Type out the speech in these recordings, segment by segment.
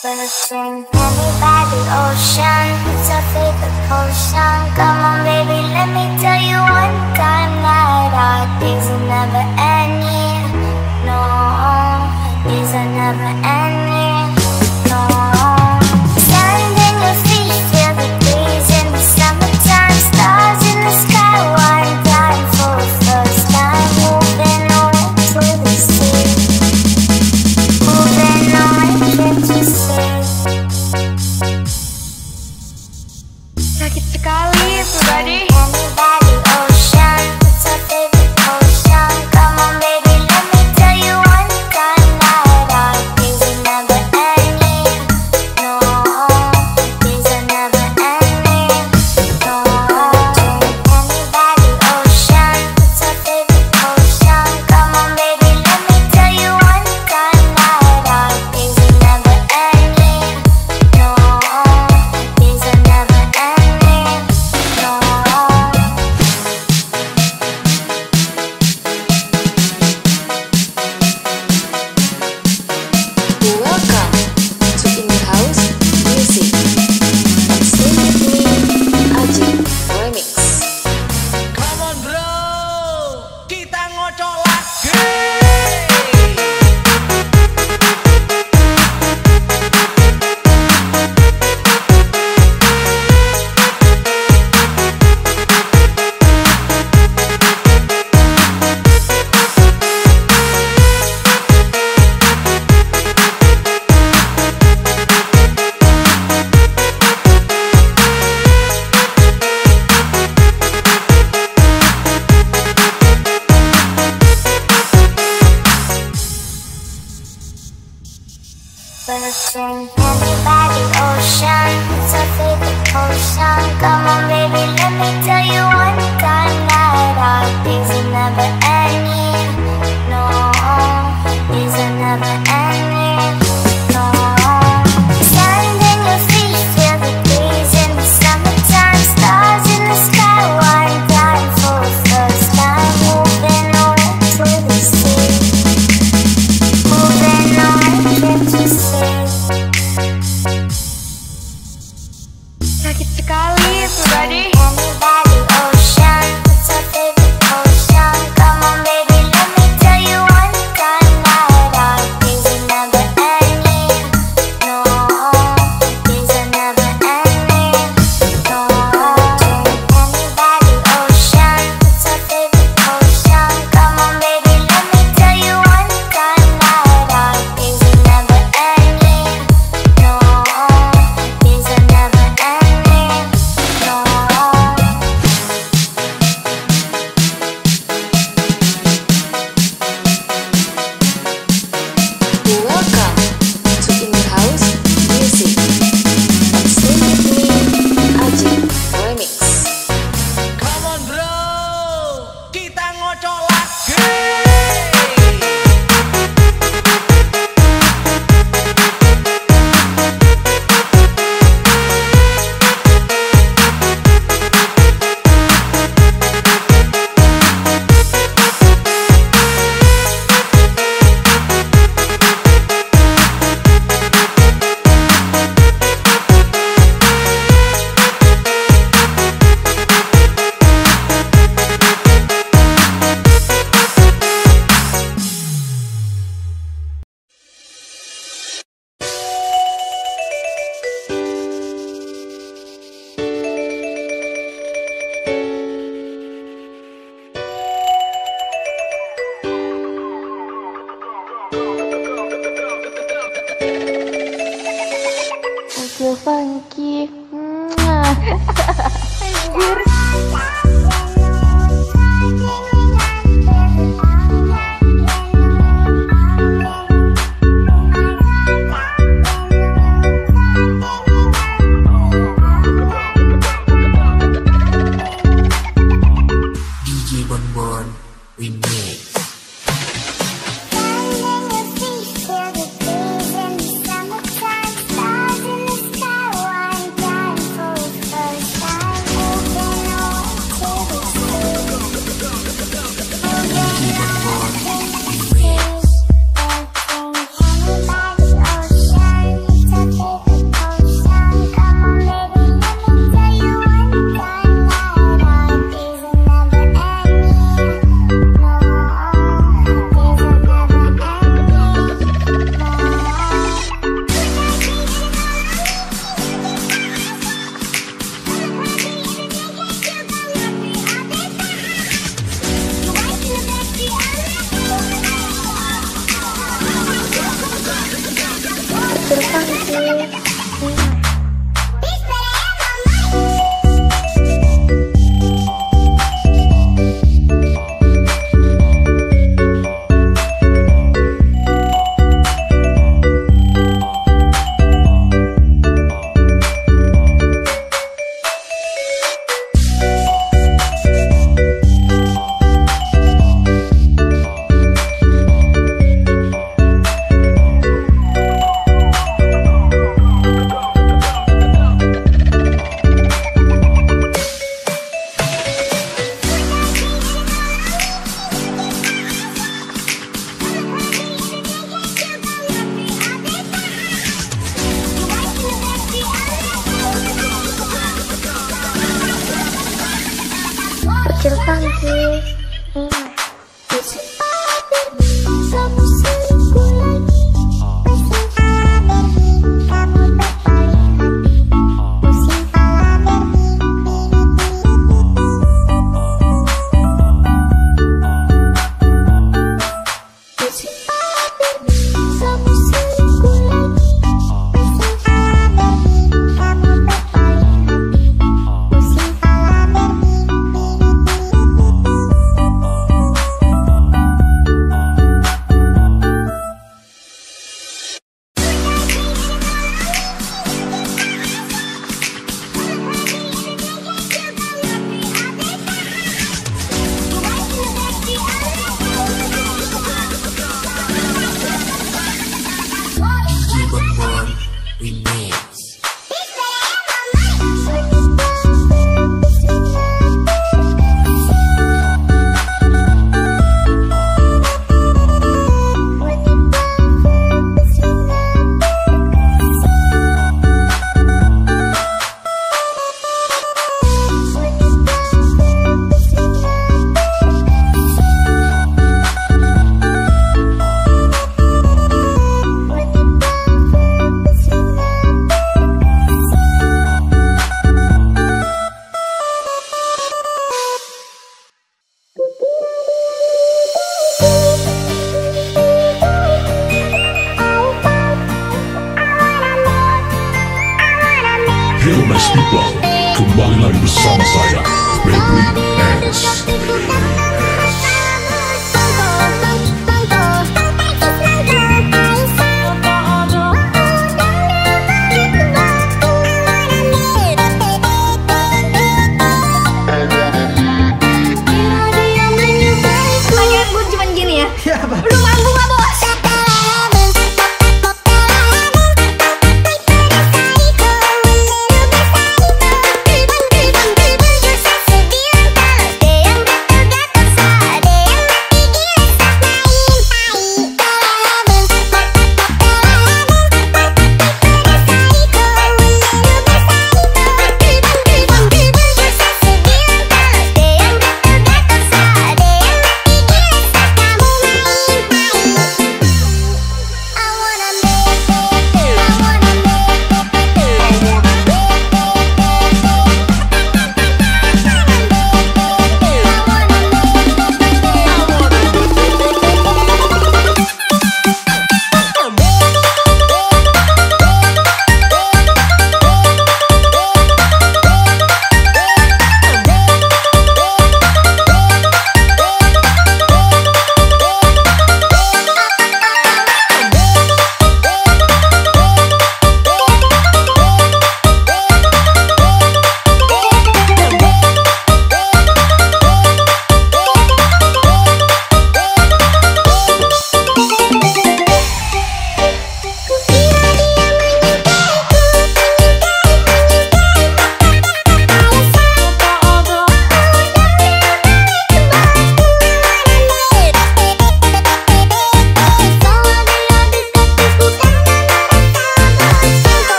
Person. Handed by the ocean, it's a favorite ocean. Come on, baby, let me tell you one time that our days never. No, our days never end.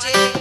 Pace-pace,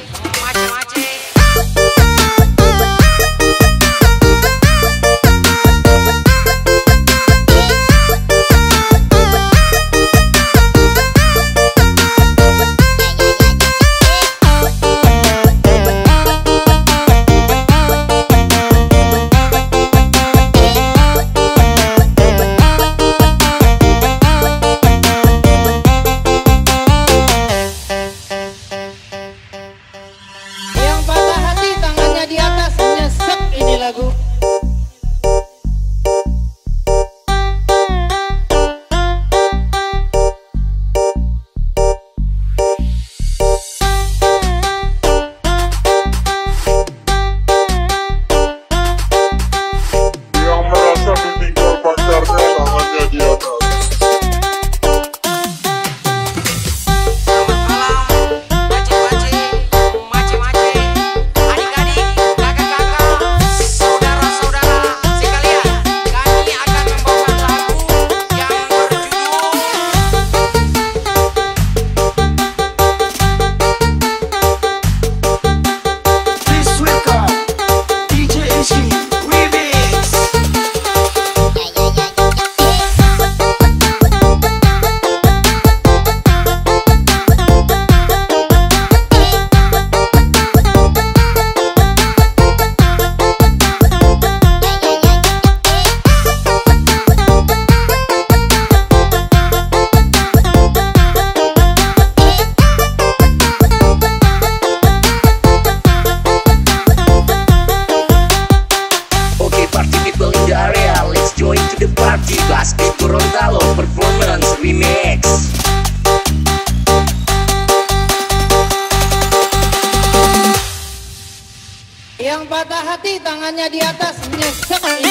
tangannya di atas nyesek